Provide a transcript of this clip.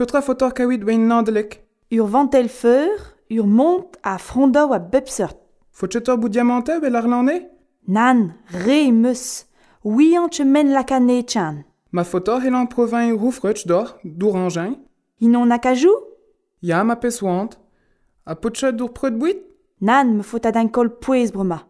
Petra fotor kawit wein nandelek. Ur vantel feur, ur mont a frondaou a bepsert. Fotchetor bou diamante vel ar Nan, re meus. Ouian te men lakane tchan. Ma fotor helan provin roufrutch d'or, d'ourangin. Inon akajou Ya ma peswant. A potchet d'our preud bouit? Nan me fota d'un kol pouez brema.